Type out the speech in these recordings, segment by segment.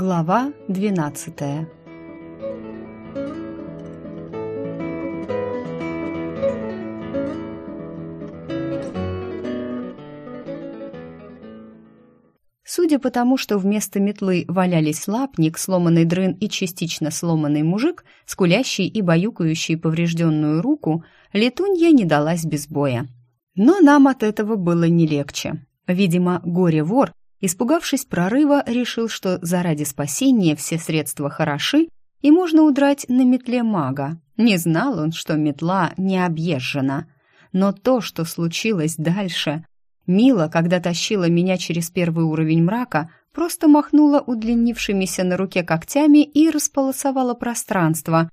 Глава двенадцатая Судя по тому, что вместо метлы валялись лапник, сломанный дрын и частично сломанный мужик, скулящий и баюкающий поврежденную руку, летунья не далась без боя. Но нам от этого было не легче. Видимо, горе-вор, испугавшись прорыва, решил, что заради спасения все средства хороши, и можно удрать на метле мага. Не знал он, что метла не объезжена. Но то, что случилось дальше, Мила, когда тащила меня через первый уровень мрака, просто махнула удлинившимися на руке когтями и располосовала пространство.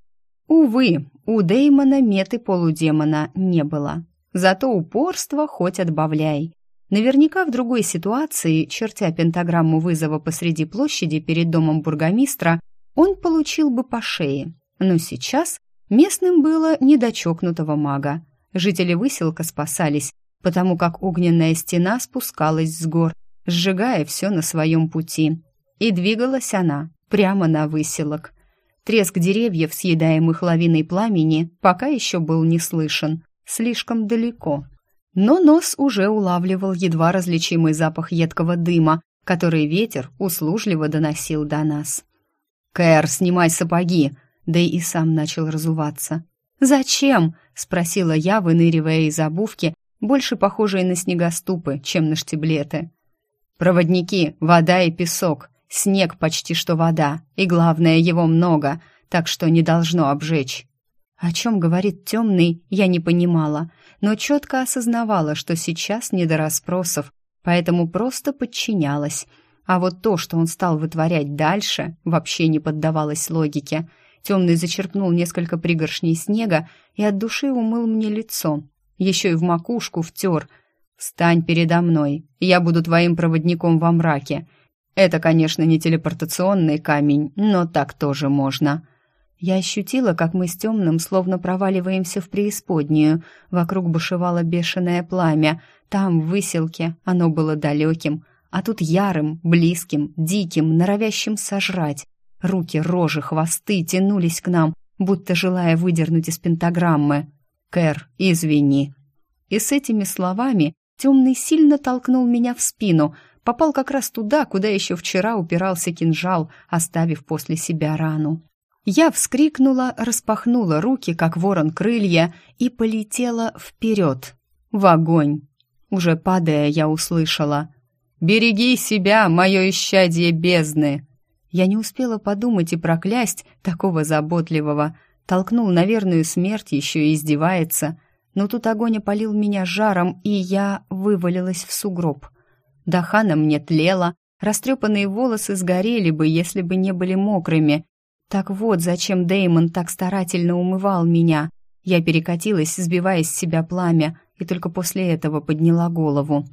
Увы, у Деймона меты полудемона не было. Зато упорство хоть отбавляй. Наверняка в другой ситуации, чертя пентаграмму вызова посреди площади перед домом бургомистра, он получил бы по шее. Но сейчас местным было не до чокнутого мага. Жители выселка спасались, потому как огненная стена спускалась с гор, сжигая все на своем пути. И двигалась она прямо на выселок. Треск деревьев, съедаемых лавиной пламени, пока еще был не слышен, слишком далеко. Но нос уже улавливал едва различимый запах едкого дыма, который ветер услужливо доносил до нас. «Кэр, снимай сапоги!» Да и сам начал разуваться. «Зачем?» — спросила я, выныривая из обувки больше похожие на снегоступы, чем на штиблеты. Проводники, вода и песок, снег почти что вода, и главное, его много, так что не должно обжечь. О чем говорит темный, я не понимала, но четко осознавала, что сейчас не до расспросов, поэтому просто подчинялась. А вот то, что он стал вытворять дальше, вообще не поддавалось логике. Темный зачерпнул несколько пригоршней снега и от души умыл мне лицо, еще и в макушку втер. «Встань передо мной, я буду твоим проводником во мраке. Это, конечно, не телепортационный камень, но так тоже можно». Я ощутила, как мы с темным словно проваливаемся в преисподнюю. Вокруг бушевало бешеное пламя. Там, в выселке, оно было далеким, а тут ярым, близким, диким, норовящим сожрать. Руки, рожи, хвосты тянулись к нам, будто желая выдернуть из пентаграммы. Кэр, извини». И с этими словами темный сильно толкнул меня в спину, попал как раз туда, куда еще вчера упирался кинжал, оставив после себя рану. Я вскрикнула, распахнула руки, как ворон крылья, и полетела вперед, в огонь. Уже падая, я услышала «Береги себя, мое исчадие бездны!» Я не успела подумать и проклясть такого заботливого, Толкнул на смерть, еще и издевается. Но тут огонь опалил меня жаром, и я вывалилась в сугроб. Дахана мне тлела, растрепанные волосы сгорели бы, если бы не были мокрыми. Так вот, зачем Деймон так старательно умывал меня. Я перекатилась, сбивая с себя пламя, и только после этого подняла голову.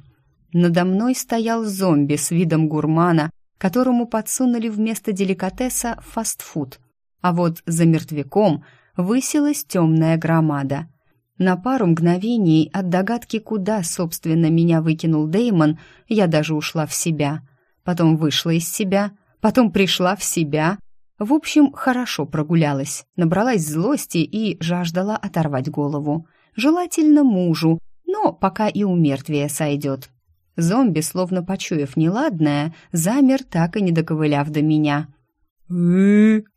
Надо мной стоял зомби с видом гурмана, которому подсунули вместо деликатеса фастфуд а вот за мертвяком высилась темная громада. На пару мгновений от догадки, куда, собственно, меня выкинул Деймон, я даже ушла в себя. Потом вышла из себя, потом пришла в себя. В общем, хорошо прогулялась, набралась злости и жаждала оторвать голову. Желательно мужу, но пока и у мертвия сойдет. Зомби, словно почуяв неладное, замер, так и не доковыляв до меня.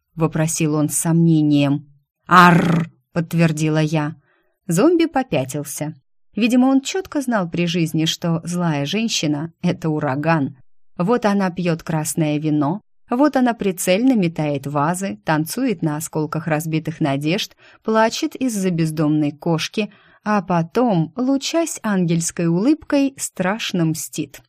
— вопросил он с сомнением. «Арр!» — подтвердила я. Зомби попятился. Видимо, он четко знал при жизни, что злая женщина — это ураган. Вот она пьет красное вино, вот она прицельно метает вазы, танцует на осколках разбитых надежд, плачет из-за бездомной кошки, а потом, лучась ангельской улыбкой, страшно мстит.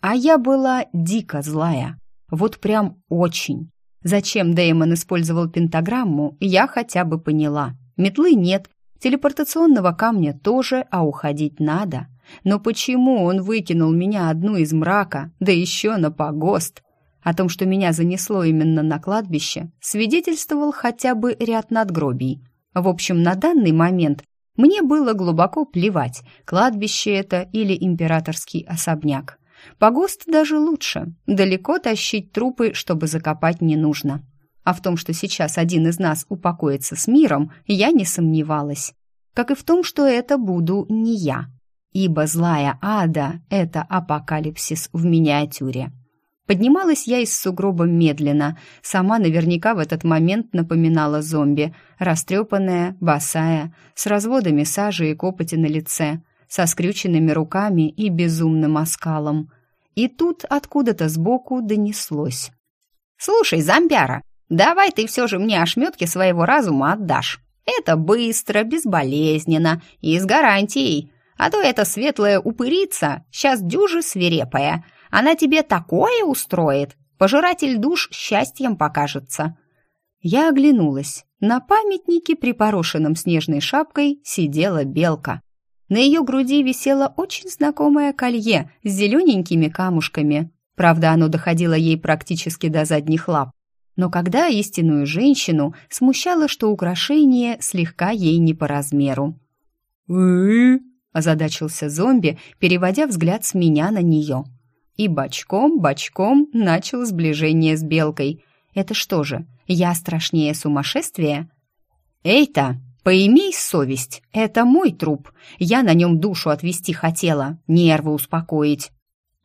А я была дико злая. Вот прям очень. Зачем Дэймон использовал пентаграмму, я хотя бы поняла. Метлы нет, телепортационного камня тоже, а уходить надо. Но почему он выкинул меня одну из мрака, да еще на погост? О том, что меня занесло именно на кладбище, свидетельствовал хотя бы ряд надгробий. В общем, на данный момент мне было глубоко плевать, кладбище это или императорский особняк. Погост даже лучше. Далеко тащить трупы, чтобы закопать не нужно. А в том, что сейчас один из нас упокоится с миром, я не сомневалась. Как и в том, что это буду не я. Ибо злая ада — это апокалипсис в миниатюре. Поднималась я из сугроба медленно, сама наверняка в этот момент напоминала зомби, растрепанная, босая, с разводами сажи и копоти на лице, со скрюченными руками и безумным оскалом. И тут откуда-то сбоку донеслось. «Слушай, зомбяра, давай ты все же мне ошметки своего разума отдашь. Это быстро, безболезненно и с гарантией, а то эта светлая упырица сейчас дюжи свирепая» Она тебе такое устроит, пожиратель душ счастьем покажется». Я оглянулась. На памятнике, припорошенном снежной шапкой, сидела белка. На ее груди висело очень знакомое колье с зелененькими камушками. Правда, оно доходило ей практически до задних лап. Но когда истинную женщину смущало, что украшение слегка ей не по размеру. «Вы?» – озадачился зомби, переводя взгляд с меня на нее – и бочком-бочком начал сближение с белкой. Это что же, я страшнее сумасшествия? «Эй-то, поимей совесть, это мой труп. Я на нем душу отвести хотела, нервы успокоить».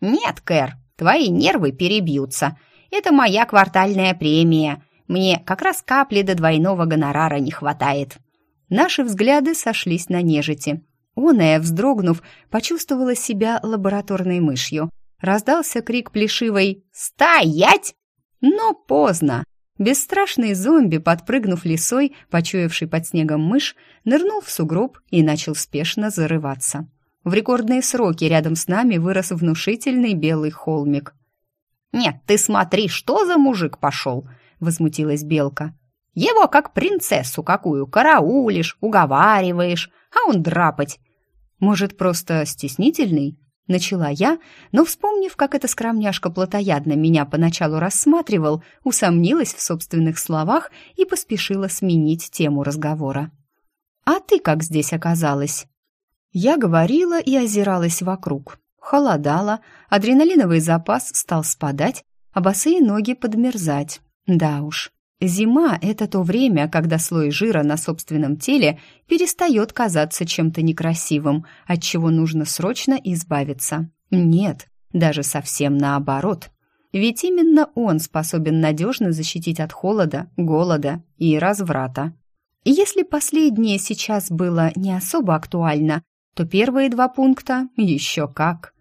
«Нет, Кэр, твои нервы перебьются. Это моя квартальная премия. Мне как раз капли до двойного гонорара не хватает». Наши взгляды сошлись на нежити. Оная, вздрогнув, почувствовала себя лабораторной мышью – Раздался крик плешивой «Стоять!» Но поздно. Бесстрашный зомби, подпрыгнув лесой, почуявший под снегом мышь, нырнул в сугроб и начал спешно зарываться. В рекордные сроки рядом с нами вырос внушительный белый холмик. «Нет, ты смотри, что за мужик пошел!» — возмутилась Белка. «Его как принцессу какую караулишь, уговариваешь, а он драпать. Может, просто стеснительный?» Начала я, но, вспомнив, как эта скромняшка плотоядно меня поначалу рассматривал, усомнилась в собственных словах и поспешила сменить тему разговора. «А ты как здесь оказалась?» Я говорила и озиралась вокруг. Холодало, адреналиновый запас стал спадать, а босые ноги подмерзать. Да уж, Зима – это то время, когда слой жира на собственном теле перестает казаться чем-то некрасивым, от чего нужно срочно избавиться. Нет, даже совсем наоборот. Ведь именно он способен надежно защитить от холода, голода и разврата. Если последнее сейчас было не особо актуально, то первые два пункта еще как.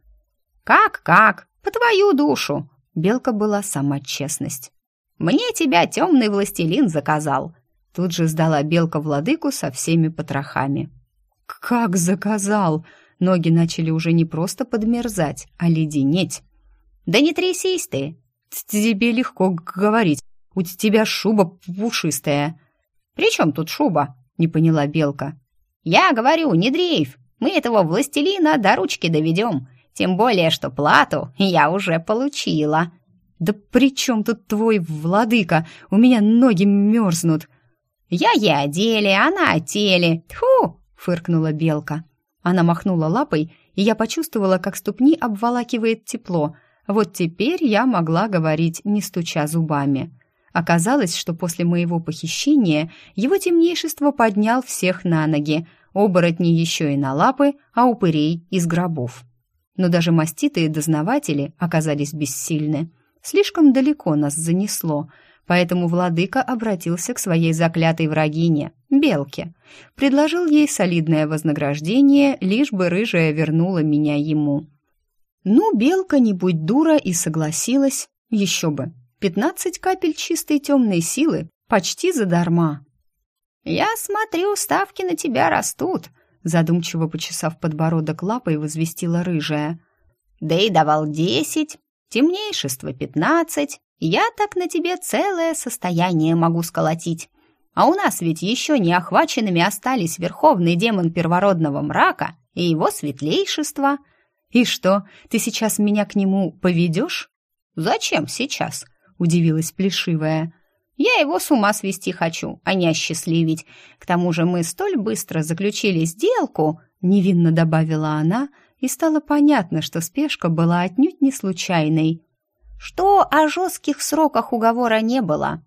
«Как-как? По твою душу!» Белка была сама честность. Мне тебя темный властелин заказал!» Тут же сдала белка владыку со всеми потрохами. «Как заказал?» Ноги начали уже не просто подмерзать, а леденеть. «Да не трясись ты!» «Тебе легко говорить. У тебя шуба пушистая». «При чем тут шуба?» — не поняла белка. «Я говорю, не дрейф. Мы этого властелина до ручки доведем. Тем более, что плату я уже получила». «Да при чем тут твой владыка? У меня ноги мерзнут!» «Я ей о она о теле! Тьфу!» — фыркнула белка. Она махнула лапой, и я почувствовала, как ступни обволакивает тепло. Вот теперь я могла говорить, не стуча зубами. Оказалось, что после моего похищения его темнейшество поднял всех на ноги, оборотни еще и на лапы, а упырей из гробов. Но даже маститые дознаватели оказались бессильны. Слишком далеко нас занесло, поэтому владыка обратился к своей заклятой врагине, Белке. Предложил ей солидное вознаграждение, лишь бы рыжая вернула меня ему. Ну, Белка, не будь дура, и согласилась. Еще бы. Пятнадцать капель чистой темной силы, почти задарма. «Я смотрю, ставки на тебя растут», задумчиво почесав подбородок лапой, возвестила рыжая. «Да и давал десять, темнейшество пятнадцать, я так на тебе целое состояние могу сколотить. А у нас ведь еще не охваченными остались верховный демон первородного мрака и его светлейшество. И что, ты сейчас меня к нему поведешь? Зачем сейчас? Удивилась Плешивая. Я его с ума свести хочу, а не осчастливить. К тому же мы столь быстро заключили сделку, невинно добавила она, и стало понятно, что спешка была отнюдь не случайной. Что о жестких сроках уговора не было.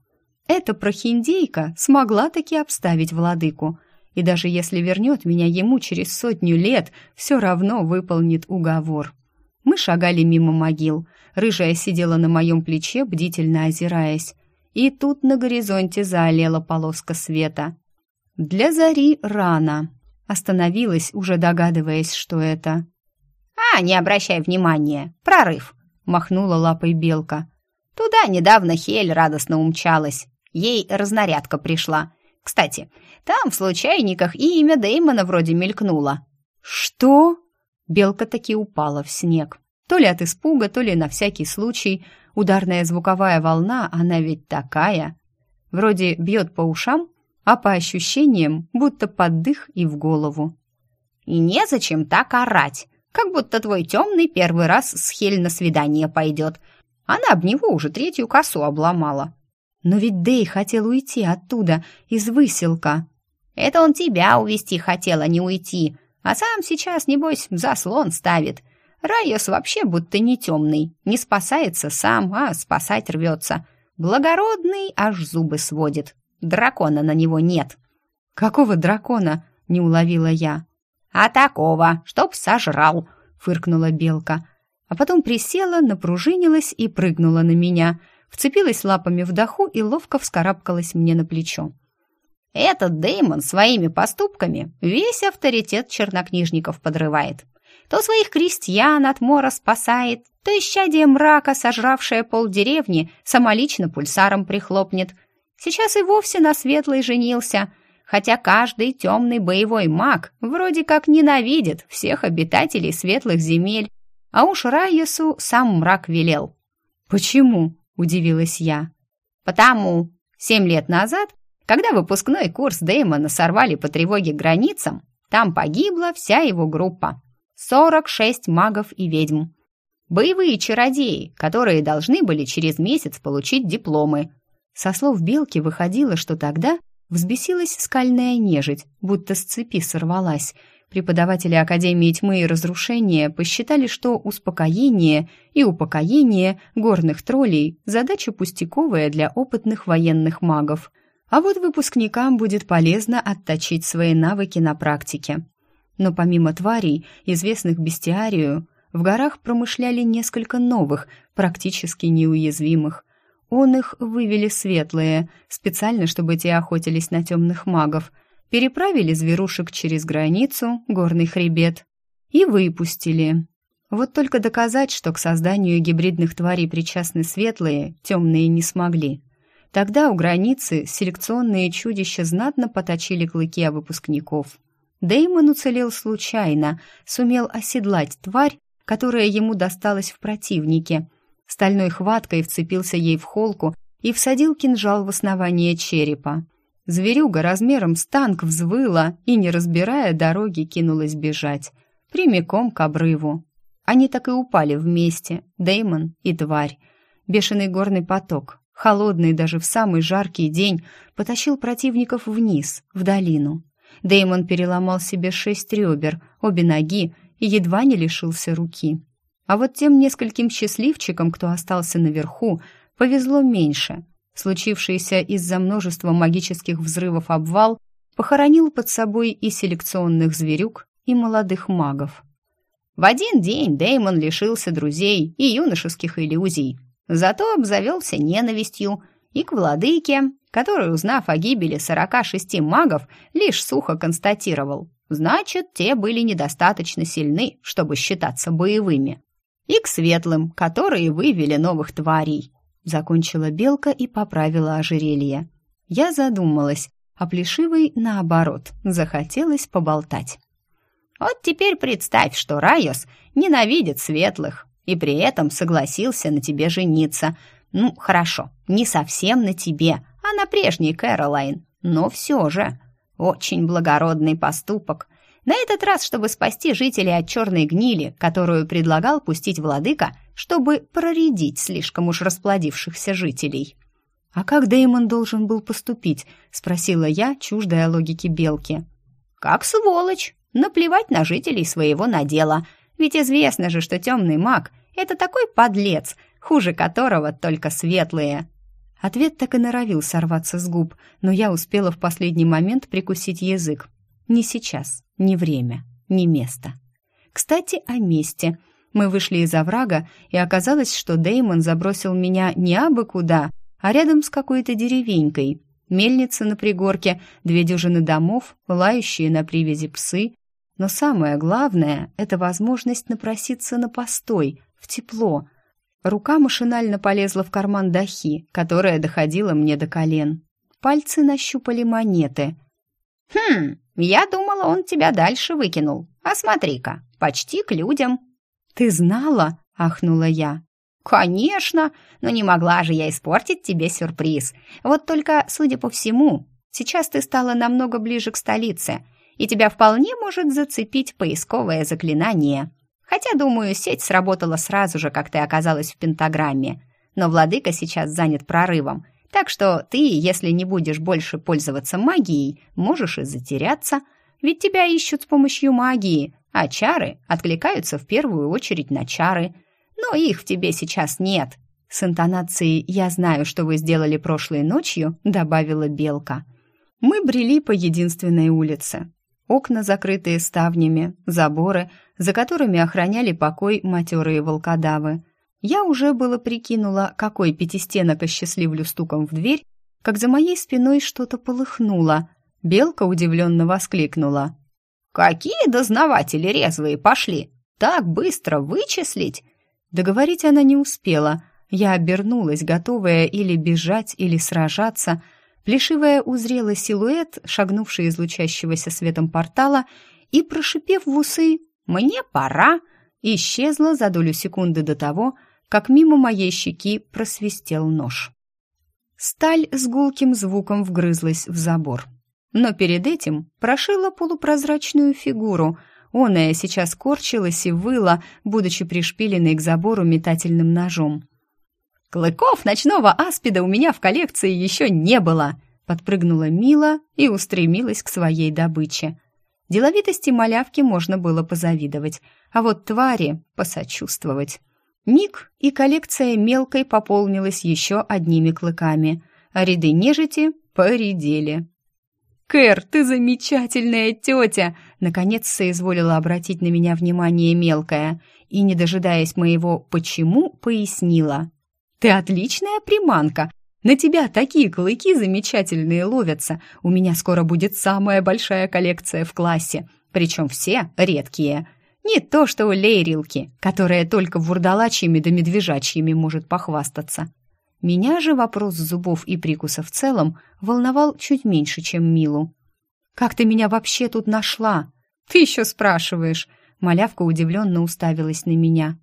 Эта прохиндейка смогла таки обставить владыку, и даже если вернет меня ему через сотню лет, все равно выполнит уговор. Мы шагали мимо могил. Рыжая сидела на моем плече, бдительно озираясь. И тут на горизонте заолела полоска света. Для зари рано. Остановилась, уже догадываясь, что это. «А, не обращай внимания. Прорыв!» — махнула лапой белка. «Туда недавно Хель радостно умчалась. Ей разнарядка пришла. Кстати, там в случайниках и имя Дэймона вроде мелькнуло». «Что?» Белка таки упала в снег. То ли от испуга, то ли на всякий случай. Ударная звуковая волна, она ведь такая. Вроде бьет по ушам, а по ощущениям будто под дых и в голову. «И незачем так орать, как будто твой темный первый раз с Хель на свидание пойдет. Она об него уже третью косу обломала». «Но ведь Дэй хотел уйти оттуда, из выселка». «Это он тебя увести хотел, а не уйти, а сам сейчас, небось, заслон ставит. Райос вообще будто не темный, не спасается сам, а спасать рвется. Благородный аж зубы сводит. Дракона на него нет». «Какого дракона?» — не уловила я. «А такого, чтоб сожрал», — фыркнула белка. А потом присела, напружинилась и прыгнула на меня, вцепилась лапами в даху и ловко вскарабкалась мне на плечо. «Этот Дэймон своими поступками весь авторитет чернокнижников подрывает. То своих крестьян от мора спасает, то исчадие мрака, сожравшее полдеревни, самолично пульсаром прихлопнет — Сейчас и вовсе на светлый женился, хотя каждый темный боевой маг вроде как ненавидит всех обитателей светлых земель, а уж Райесу сам мрак велел. «Почему?» – удивилась я. «Потому. Семь лет назад, когда выпускной курс Дэймона сорвали по тревоге границам, там погибла вся его группа. 46 магов и ведьм. Боевые чародеи, которые должны были через месяц получить дипломы – со слов Белки выходило, что тогда взбесилась скальная нежить, будто с цепи сорвалась. Преподаватели Академии тьмы и разрушения посчитали, что успокоение и упокоение горных троллей – задача пустяковая для опытных военных магов. А вот выпускникам будет полезно отточить свои навыки на практике. Но помимо тварей, известных бестиарию, в горах промышляли несколько новых, практически неуязвимых. Он их вывели светлые, специально, чтобы те охотились на темных магов, переправили зверушек через границу, горный хребет, и выпустили. Вот только доказать, что к созданию гибридных тварей причастны светлые, темные не смогли. Тогда у границы селекционные чудища знатно поточили клыки о выпускников. Дэймон уцелел случайно, сумел оседлать тварь, которая ему досталась в противнике, стальной хваткой вцепился ей в холку и всадил кинжал в основание черепа. Зверюга размером с танк взвыла и, не разбирая дороги, кинулась бежать. Прямиком к обрыву. Они так и упали вместе, Деймон и тварь. Бешеный горный поток, холодный даже в самый жаркий день, потащил противников вниз, в долину. Деймон переломал себе шесть ребер, обе ноги и едва не лишился руки. А вот тем нескольким счастливчикам, кто остался наверху, повезло меньше. Случившийся из-за множества магических взрывов обвал похоронил под собой и селекционных зверюк, и молодых магов. В один день Деймон лишился друзей и юношеских иллюзий, зато обзавелся ненавистью и к владыке, который, узнав о гибели 46 магов, лишь сухо констатировал, значит, те были недостаточно сильны, чтобы считаться боевыми и к светлым, которые вывели новых тварей. Закончила белка и поправила ожерелье. Я задумалась, а плешивой, наоборот, захотелось поболтать. Вот теперь представь, что Райос ненавидит светлых и при этом согласился на тебе жениться. Ну, хорошо, не совсем на тебе, а на прежней Кэролайн, но все же очень благородный поступок, на этот раз, чтобы спасти жителей от черной гнили, которую предлагал пустить владыка, чтобы проредить слишком уж расплодившихся жителей. «А как Дэймон должен был поступить?» — спросила я, чуждая логики белки. «Как сволочь! Наплевать на жителей своего надела. Ведь известно же, что темный маг — это такой подлец, хуже которого только светлые. Ответ так и норовил сорваться с губ, но я успела в последний момент прикусить язык. Не сейчас, не время, не место. Кстати, о месте. Мы вышли из оврага, и оказалось, что Деймон забросил меня не абы куда, а рядом с какой-то деревенькой. Мельница на пригорке, две дюжины домов, лающие на привязи псы. Но самое главное — это возможность напроситься на постой, в тепло. Рука машинально полезла в карман дахи, которая доходила мне до колен. Пальцы нащупали монеты. «Хм, я думала, он тебя дальше выкинул. А смотри-ка, почти к людям». «Ты знала?» — ахнула я. «Конечно, но не могла же я испортить тебе сюрприз. Вот только, судя по всему, сейчас ты стала намного ближе к столице, и тебя вполне может зацепить поисковое заклинание. Хотя, думаю, сеть сработала сразу же, как ты оказалась в пентаграмме. Но владыка сейчас занят прорывом, так что ты, если не будешь больше пользоваться магией, можешь и затеряться, ведь тебя ищут с помощью магии, а чары откликаются в первую очередь на чары. Но их в тебе сейчас нет. С интонацией «я знаю, что вы сделали прошлой ночью», добавила Белка. Мы брели по единственной улице. Окна, закрытые ставнями, заборы, за которыми охраняли покой матерые волкодавы. Я уже было прикинула, какой пятистенок осчастливлю стуком в дверь, как за моей спиной что-то полыхнуло. Белка удивленно воскликнула. «Какие дознаватели резвые пошли! Так быстро вычислить!» Договорить она не успела. Я обернулась, готовая или бежать, или сражаться — Плешивая узрела силуэт, шагнувший из лучащегося светом портала, и, прошипев в усы «Мне пора!», исчезла за долю секунды до того, как мимо моей щеки просвистел нож. Сталь с гулким звуком вгрызлась в забор. Но перед этим прошила полупрозрачную фигуру. Оная сейчас корчилась и выла, будучи пришпиленной к забору метательным ножом. «Клыков ночного аспида у меня в коллекции еще не было!» Подпрыгнула Мила и устремилась к своей добыче. Деловитости малявки можно было позавидовать, а вот твари — посочувствовать. Миг, и коллекция мелкой пополнилась еще одними клыками, а ряды нежити поредели. «Кэр, ты замечательная тетя!» Наконец соизволила обратить на меня внимание мелкая и, не дожидаясь моего «почему», пояснила. Ты отличная приманка. На тебя такие клыки замечательные ловятся. У меня скоро будет самая большая коллекция в классе, причем все редкие. Не то, что у Лейрилки, которая только вурдалачьими да медвежачьими может похвастаться. Меня же вопрос зубов и прикуса в целом волновал чуть меньше, чем Милу. «Как ты меня вообще тут нашла?» «Ты еще спрашиваешь?» Малявка удивленно уставилась на меня.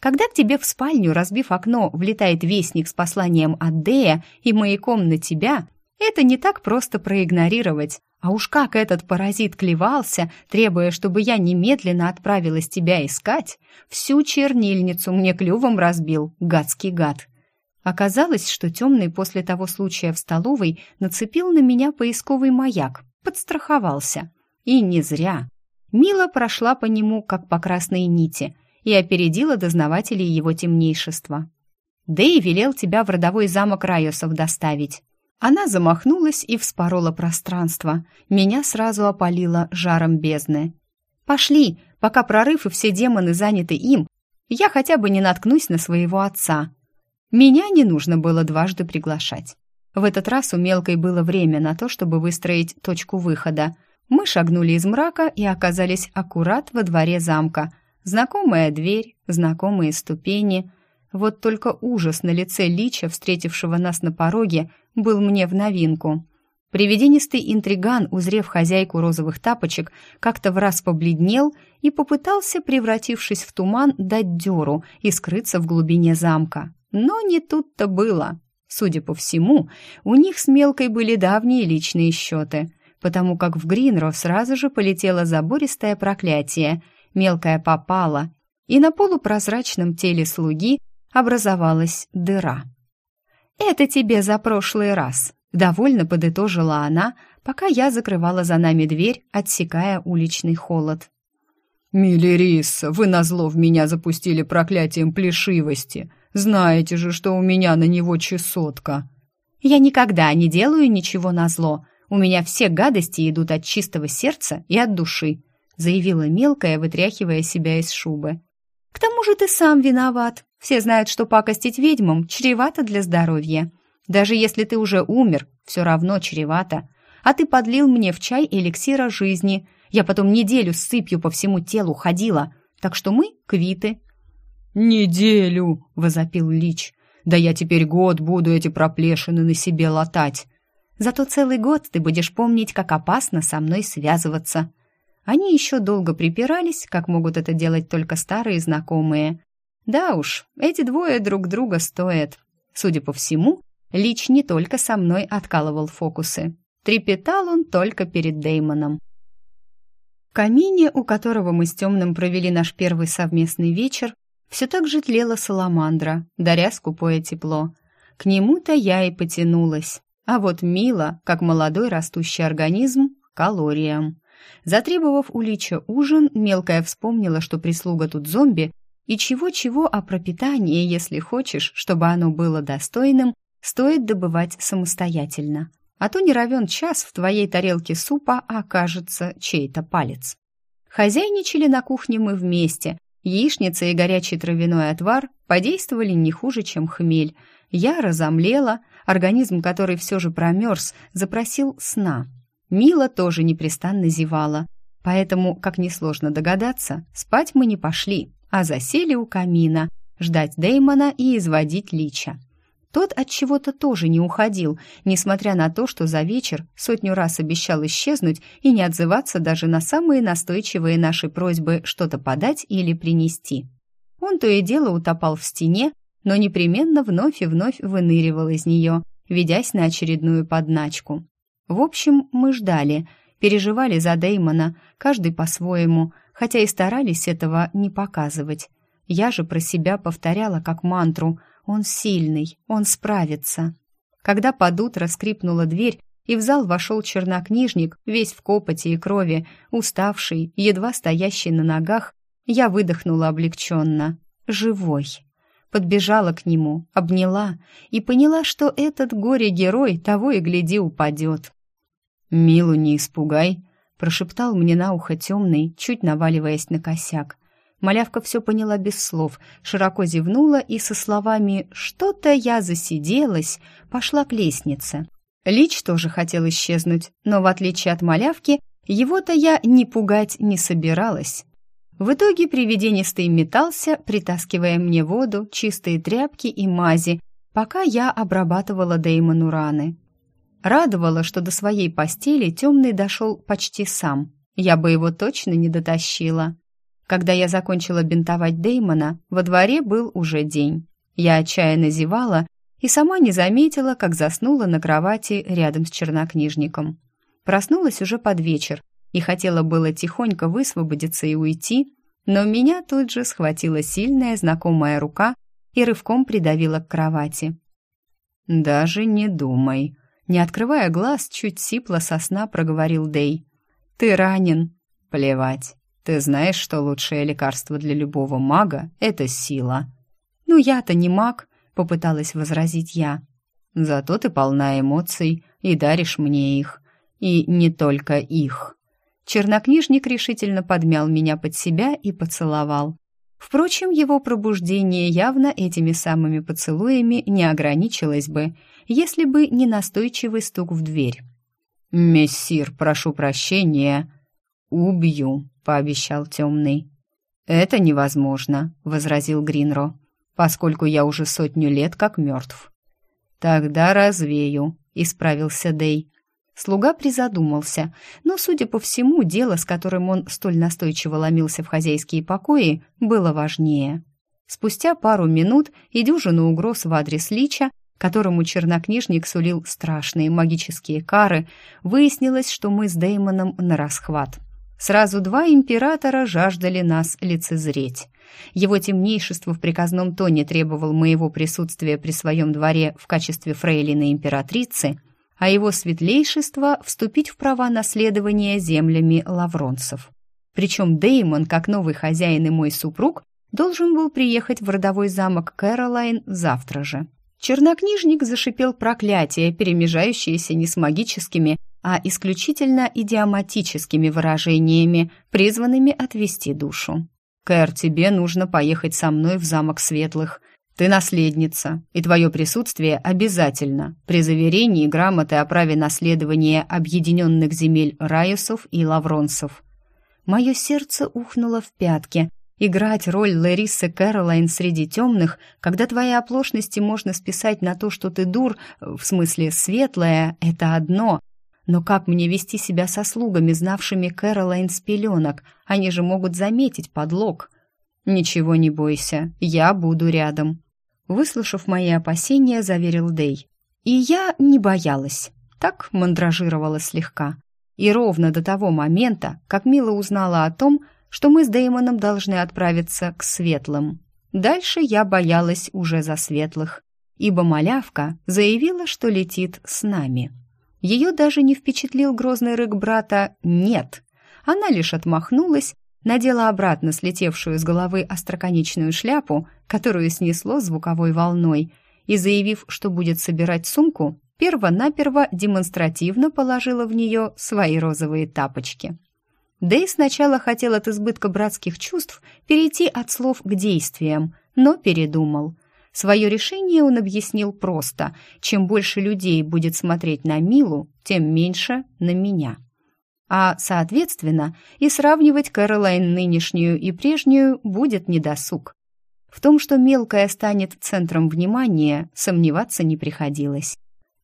Когда к тебе в спальню, разбив окно, влетает вестник с посланием от Дея и маяком на тебя, это не так просто проигнорировать. А уж как этот паразит клевался, требуя, чтобы я немедленно отправилась тебя искать, всю чернильницу мне клювом разбил, гадский гад. Оказалось, что темный после того случая в столовой нацепил на меня поисковый маяк, подстраховался. И не зря. Мила прошла по нему, как по красной нити — и опередила дознавателей его темнейшества. «Дэй велел тебя в родовой замок Райосов доставить». Она замахнулась и вспорола пространство. Меня сразу опалило жаром бездны. «Пошли, пока прорыв и все демоны заняты им, я хотя бы не наткнусь на своего отца». Меня не нужно было дважды приглашать. В этот раз у Мелкой было время на то, чтобы выстроить точку выхода. Мы шагнули из мрака и оказались аккурат во дворе замка – Знакомая дверь, знакомые ступени. Вот только ужас на лице Лича, встретившего нас на пороге, был мне в новинку. Привиденистый интриган, узрев хозяйку розовых тапочек, как-то в раз побледнел и попытался, превратившись в туман, дать дёру и скрыться в глубине замка. Но не тут-то было. Судя по всему, у них с Мелкой были давние личные счеты, потому как в Гринро сразу же полетело забористое проклятие — мелкая попала, и на полупрозрачном теле слуги образовалась дыра. «Это тебе за прошлый раз», — довольно подытожила она, пока я закрывала за нами дверь, отсекая уличный холод. «Миллерис, вы назло в меня запустили проклятием плешивости. Знаете же, что у меня на него чесотка». «Я никогда не делаю ничего назло. У меня все гадости идут от чистого сердца и от души», заявила мелкая, вытряхивая себя из шубы. «К тому же ты сам виноват. Все знают, что пакостить ведьмам чревато для здоровья. Даже если ты уже умер, все равно чревато. А ты подлил мне в чай эликсира жизни. Я потом неделю с сыпью по всему телу ходила, так что мы квиты». «Неделю!» — возопил Лич. «Да я теперь год буду эти проплешины на себе латать». «Зато целый год ты будешь помнить, как опасно со мной связываться». Они еще долго припирались, как могут это делать только старые знакомые. Да уж, эти двое друг друга стоят. Судя по всему, Лич не только со мной откалывал фокусы. Трепетал он только перед Деймоном. В камине, у которого мы с Темным провели наш первый совместный вечер, все так же тлела саламандра, даря скупое тепло. К нему-то я и потянулась. А вот Мила, как молодой растущий организм, калориям. Затребовав у Лича ужин, мелкая вспомнила, что прислуга тут зомби, и чего-чего о пропитании, если хочешь, чтобы оно было достойным, стоит добывать самостоятельно. А то не равен час в твоей тарелке супа окажется чей-то палец. Хозяйничали на кухне мы вместе. Яичница и горячий травяной отвар подействовали не хуже, чем хмель. Я разомлела, организм, который все же промерз, запросил сна. Мила тоже непрестанно зевала. Поэтому, как несложно догадаться, спать мы не пошли, а засели у камина, ждать Деймона и изводить Лича. Тот от чего-то тоже не уходил, несмотря на то, что за вечер сотню раз обещал исчезнуть и не отзываться даже на самые настойчивые наши просьбы что-то подать или принести. Он то и дело утопал в стене, но непременно вновь и вновь выныривал из нее, ведясь на очередную подначку. В общем, мы ждали, переживали за Деймона, каждый по-своему, хотя и старались этого не показывать. Я же про себя повторяла как мантру «Он сильный, он справится». Когда под утро скрипнула дверь, и в зал вошел чернокнижник, весь в копоти и крови, уставший, едва стоящий на ногах, я выдохнула облегченно. «Живой» подбежала к нему, обняла и поняла, что этот горе-герой того и гляди упадет. «Милу не испугай», — прошептал мне на ухо темный, чуть наваливаясь на косяк. Малявка все поняла без слов, широко зевнула и со словами «что-то я засиделась» пошла к лестнице. Лич тоже хотел исчезнуть, но в отличие от малявки, его-то я не пугать не собиралась. В итоге привиденистый метался, притаскивая мне воду, чистые тряпки и мази, пока я обрабатывала Деймону раны. Радовало, что до своей постели темный дошел почти сам. Я бы его точно не дотащила. Когда я закончила бинтовать Деймона, во дворе был уже день. Я отчаянно зевала и сама не заметила, как заснула на кровати рядом с чернокнижником. Проснулась уже под вечер и хотела было тихонько высвободиться и уйти, но меня тут же схватила сильная знакомая рука и рывком придавила к кровати. «Даже не думай», не открывая глаз, чуть сипло со сна проговорил Дей. «Ты ранен». «Плевать. Ты знаешь, что лучшее лекарство для любого мага — это сила». «Ну, я-то не маг», — попыталась возразить я. «Зато ты полна эмоций и даришь мне их. И не только их». Чернокнижник решительно подмял меня под себя и поцеловал. Впрочем, его пробуждение явно этими самыми поцелуями не ограничилось бы, если бы не настойчивый стук в дверь. «Мессир, прошу прощения». «Убью», — пообещал темный. «Это невозможно», — возразил Гринро, «поскольку я уже сотню лет как мертв». «Тогда развею», — исправился Дей. Слуга призадумался, но, судя по всему, дело, с которым он столь настойчиво ломился в хозяйские покои, было важнее. Спустя пару минут и дюжину угроз в адрес Лича, которому чернокнижник сулил страшные магические кары, выяснилось, что мы с Деймоном на расхват. Сразу два императора жаждали нас лицезреть. Его темнейшество в приказном тоне требовал моего присутствия при своем дворе в качестве фрейлины императрицы – а его светлейшество вступить в права наследования землями лавронцев. Причем Деймон, как новый хозяин и мой супруг, должен был приехать в родовой замок Кэролайн завтра же. Чернокнижник зашипел проклятие, перемежающееся не с магическими, а исключительно идиоматическими выражениями, призванными отвести душу. «Кэр, тебе нужно поехать со мной в замок Светлых. Ты наследница, и твое присутствие обязательно при заверении грамоты о праве наследования объединенных земель Раюсов и Лавронсов». Мое сердце ухнуло в пятки, Играть роль Ларисы Кэролайн среди темных, когда твои оплошности можно списать на то, что ты дур, в смысле светлая, это одно. Но как мне вести себя со слугами, знавшими Кэролайн с пеленок? Они же могут заметить подлог. Ничего не бойся, я буду рядом. Выслушав мои опасения, заверил Дей. И я не боялась. Так мандражировала слегка. И ровно до того момента, как Мила узнала о том, что мы с Дэймоном должны отправиться к светлым. Дальше я боялась уже за светлых, ибо малявка заявила, что летит с нами. Ее даже не впечатлил грозный рык брата «нет». Она лишь отмахнулась, надела обратно слетевшую с головы остроконечную шляпу, которую снесло звуковой волной, и, заявив, что будет собирать сумку, перво-наперво демонстративно положила в нее свои розовые тапочки. Дэй сначала хотел от избытка братских чувств перейти от слов к действиям, но передумал. Свое решение он объяснил просто. Чем больше людей будет смотреть на Милу, тем меньше на меня. А, соответственно, и сравнивать Кэролайн нынешнюю и прежнюю будет недосуг. В том, что мелкая станет центром внимания, сомневаться не приходилось.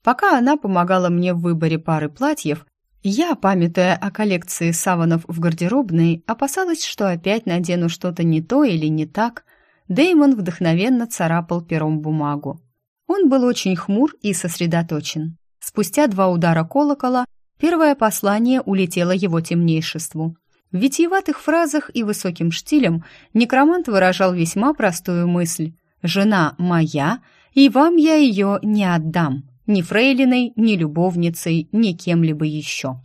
Пока она помогала мне в выборе пары платьев, я, памятуя о коллекции саванов в гардеробной, опасалась, что опять надену что-то не то или не так. Деймон вдохновенно царапал пером бумагу. Он был очень хмур и сосредоточен. Спустя два удара колокола первое послание улетело его темнейшеству. В витиеватых фразах и высоким штилем некромант выражал весьма простую мысль «Жена моя, и вам я ее не отдам». Ни фрейлиной, ни любовницей, ни кем-либо еще.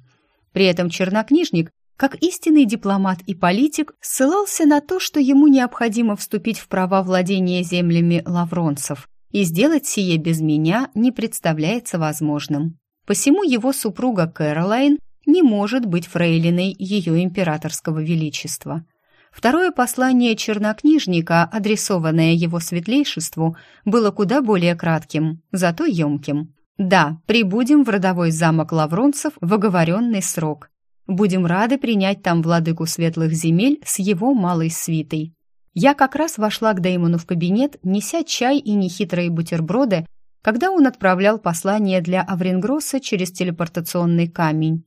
При этом чернокнижник, как истинный дипломат и политик, ссылался на то, что ему необходимо вступить в права владения землями лавронцев, и сделать сие без меня не представляется возможным. Посему его супруга Кэролайн не может быть фрейлиной ее императорского величества. Второе послание чернокнижника, адресованное его светлейшеству, было куда более кратким, зато емким. «Да, прибудем в родовой замок лавронцев в оговоренный срок. Будем рады принять там владыку светлых земель с его малой свитой». Я как раз вошла к Деймону в кабинет, неся чай и нехитрые бутерброды, когда он отправлял послание для Аврингросса через телепортационный камень.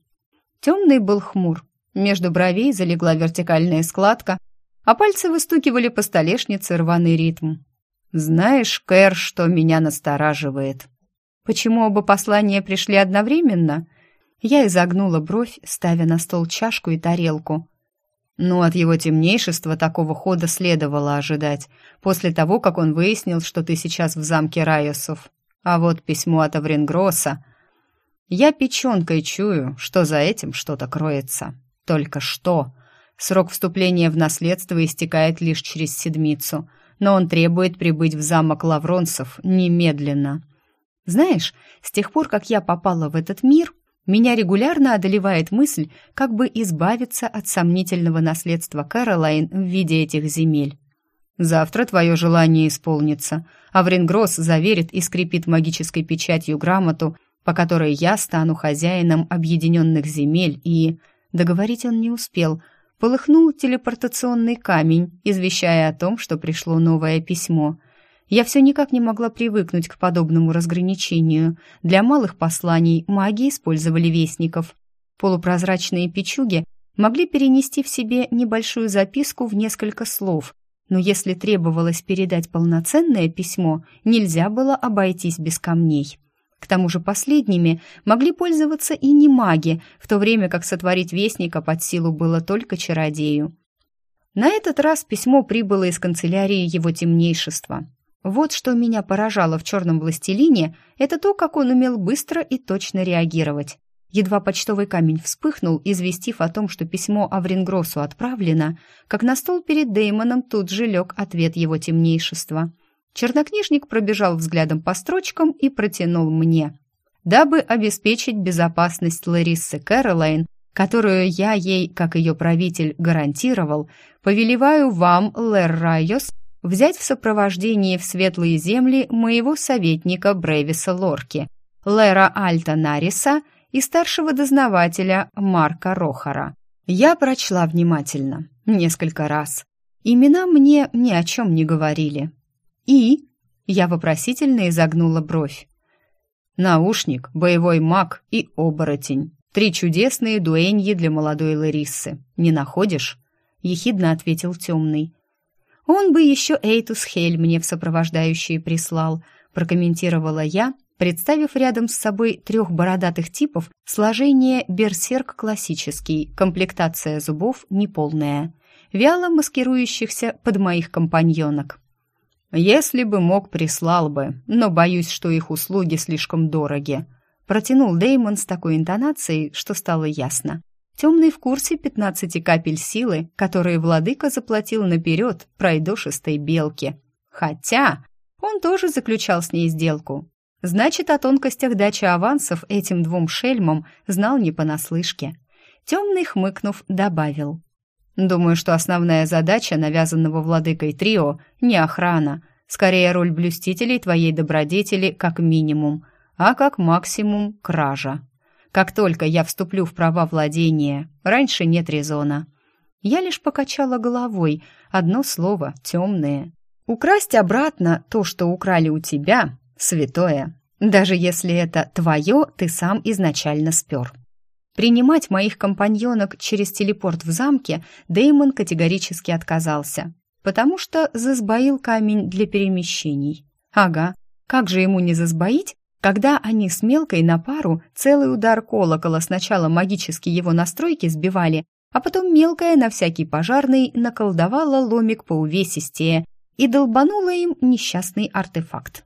Темный был хмур, между бровей залегла вертикальная складка, а пальцы выстукивали по столешнице рваный ритм. «Знаешь, Кэр, что меня настораживает?» «Почему оба послания пришли одновременно?» Я изогнула бровь, ставя на стол чашку и тарелку. Ну, от его темнейшества такого хода следовало ожидать, после того, как он выяснил, что ты сейчас в замке Райосов. А вот письмо от Аврингросса... Я печенкой чую, что за этим что-то кроется. Только что. Срок вступления в наследство истекает лишь через седмицу, но он требует прибыть в замок Лавронцев немедленно. Знаешь, с тех пор, как я попала в этот мир, меня регулярно одолевает мысль, как бы избавиться от сомнительного наследства Кэролайн в виде этих земель. Завтра твое желание исполнится. Аврингросс заверит и скрепит магической печатью грамоту, по которой я стану хозяином объединенных земель и... Договорить он не успел. Полыхнул телепортационный камень, извещая о том, что пришло новое письмо. Я все никак не могла привыкнуть к подобному разграничению. Для малых посланий маги использовали вестников. Полупрозрачные печуги могли перенести в себе небольшую записку в несколько слов, но если требовалось передать полноценное письмо, нельзя было обойтись без камней. К тому же последними могли пользоваться и не маги, в то время как сотворить вестника под силу было только чародею. На этот раз письмо прибыло из канцелярии его темнейшества. Вот что меня поражало в «Черном властелине» — это то, как он умел быстро и точно реагировать. Едва почтовый камень вспыхнул, известив о том, что письмо Аврингросу отправлено, как на стол перед Деймоном тут же лег ответ его темнейшества. Чернокнижник пробежал взглядом по строчкам и протянул мне. Дабы обеспечить безопасность Ларисы Кэролайн, которую я ей, как ее правитель, гарантировал, повелеваю вам, Лэр Райос, взять в сопровождении в светлые земли моего советника Бревиса Лорки, Лера Альта Нариса и старшего дознавателя Марка Рохара. Я прочла внимательно, несколько раз. Имена мне ни о чем не говорили. И я вопросительно изогнула бровь. Наушник, боевой маг и оборотень. Три чудесные дуэньи для молодой Ларисы. Не находишь? Ехидно ответил темный. Он бы еще Эйтус Хель мне в сопровождающие прислал, прокомментировала я, представив рядом с собой трех бородатых типов сложение берсерк классический, комплектация зубов неполная, вяло маскирующихся под моих компаньонок. «Если бы мог, прислал бы, но боюсь, что их услуги слишком дороги», протянул Деймон с такой интонацией, что стало ясно. Темный в курсе пятнадцати капель силы, которые владыка заплатил наперед пройдошистой белке. Хотя он тоже заключал с ней сделку. Значит, о тонкостях дачи авансов этим двум шельмам знал не понаслышке. Темный, хмыкнув, добавил. «Думаю, что основная задача навязанного владыкой трио не охрана, скорее роль блюстителей твоей добродетели как минимум, а как максимум кража». Как только я вступлю в права владения, раньше нет резона. Я лишь покачала головой, одно слово — темное. Украсть обратно то, что украли у тебя, святое, даже если это твое, ты сам изначально спер. Принимать моих компаньонок через телепорт в замке Деймон категорически отказался, потому что засбоил камень для перемещений. Ага, как же ему не засбоить, когда они с Мелкой на пару целый удар колокола сначала магически его настройки сбивали, а потом Мелкая на всякий пожарный наколдовала ломик по увесистее и долбанула им несчастный артефакт.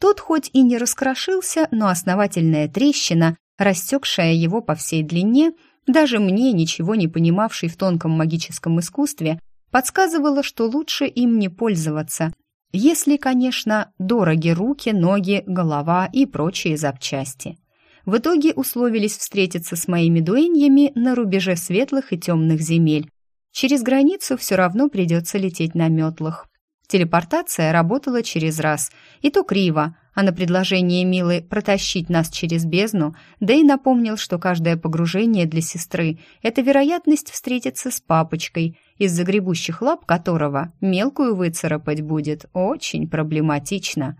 Тот хоть и не раскрошился, но основательная трещина, растекшая его по всей длине, даже мне, ничего не понимавшей в тонком магическом искусстве, подсказывала, что лучше им не пользоваться, если, конечно, дороги руки, ноги, голова и прочие запчасти. В итоге условились встретиться с моими дуэньями на рубеже светлых и темных земель. Через границу все равно придется лететь на метлах. Телепортация работала через раз, и то криво, а на предложение Милы протащить нас через бездну, Дэй напомнил, что каждое погружение для сестры — это вероятность встретиться с папочкой, из загребущих лап которого мелкую выцарапать будет очень проблематично.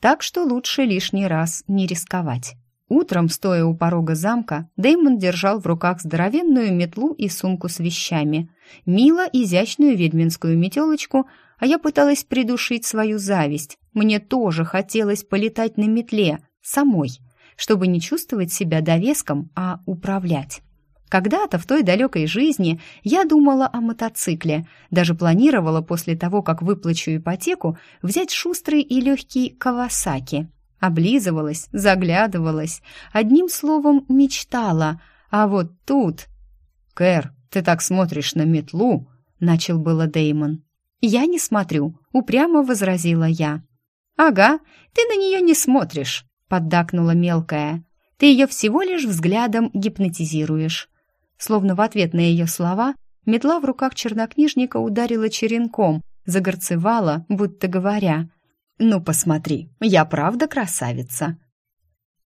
Так что лучше лишний раз не рисковать. Утром, стоя у порога замка, Дэймон держал в руках здоровенную метлу и сумку с вещами. Мила изящную ведьминскую метелочку — а я пыталась придушить свою зависть. Мне тоже хотелось полетать на метле, самой, чтобы не чувствовать себя довеском, а управлять. Когда-то в той далекой жизни я думала о мотоцикле, даже планировала после того, как выплачу ипотеку, взять шустрый и легкий Кавасаки. Облизывалась, заглядывалась, одним словом мечтала, а вот тут... «Кэр, ты так смотришь на метлу!» — начал было Деймон. «Я не смотрю», — упрямо возразила я. «Ага, ты на нее не смотришь», — поддакнула мелкая. «Ты ее всего лишь взглядом гипнотизируешь». Словно в ответ на ее слова, метла в руках чернокнижника ударила черенком, загорцевала, будто говоря, «Ну, посмотри, я правда красавица».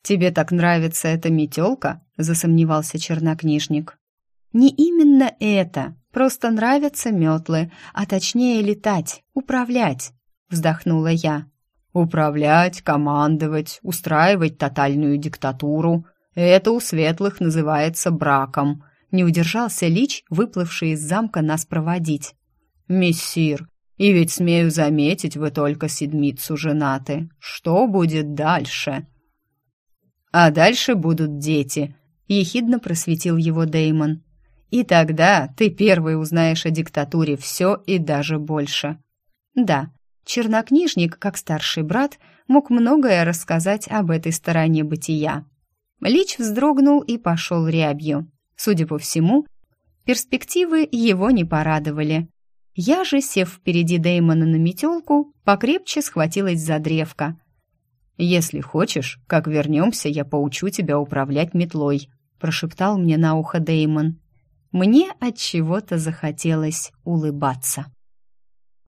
«Тебе так нравится эта метелка?» — засомневался чернокнижник. «Не именно это», Просто нравятся метлы, а точнее летать, управлять», — вздохнула я. «Управлять, командовать, устраивать тотальную диктатуру — это у светлых называется браком», — не удержался Лич, выплывший из замка нас проводить. «Мессир, и ведь, смею заметить, вы только седмицу женаты. Что будет дальше?» «А дальше будут дети», — ехидно просветил его Деймон. И тогда ты первый узнаешь о диктатуре все и даже больше. Да, чернокнижник, как старший брат, мог многое рассказать об этой стороне бытия. Лич вздрогнул и пошел рябью. Судя по всему, перспективы его не порадовали. Я же, сев впереди Дэймона на метелку, покрепче схватилась за древко. «Если хочешь, как вернемся, я поучу тебя управлять метлой», прошептал мне на ухо Дэймон. Мне от чего-то захотелось улыбаться.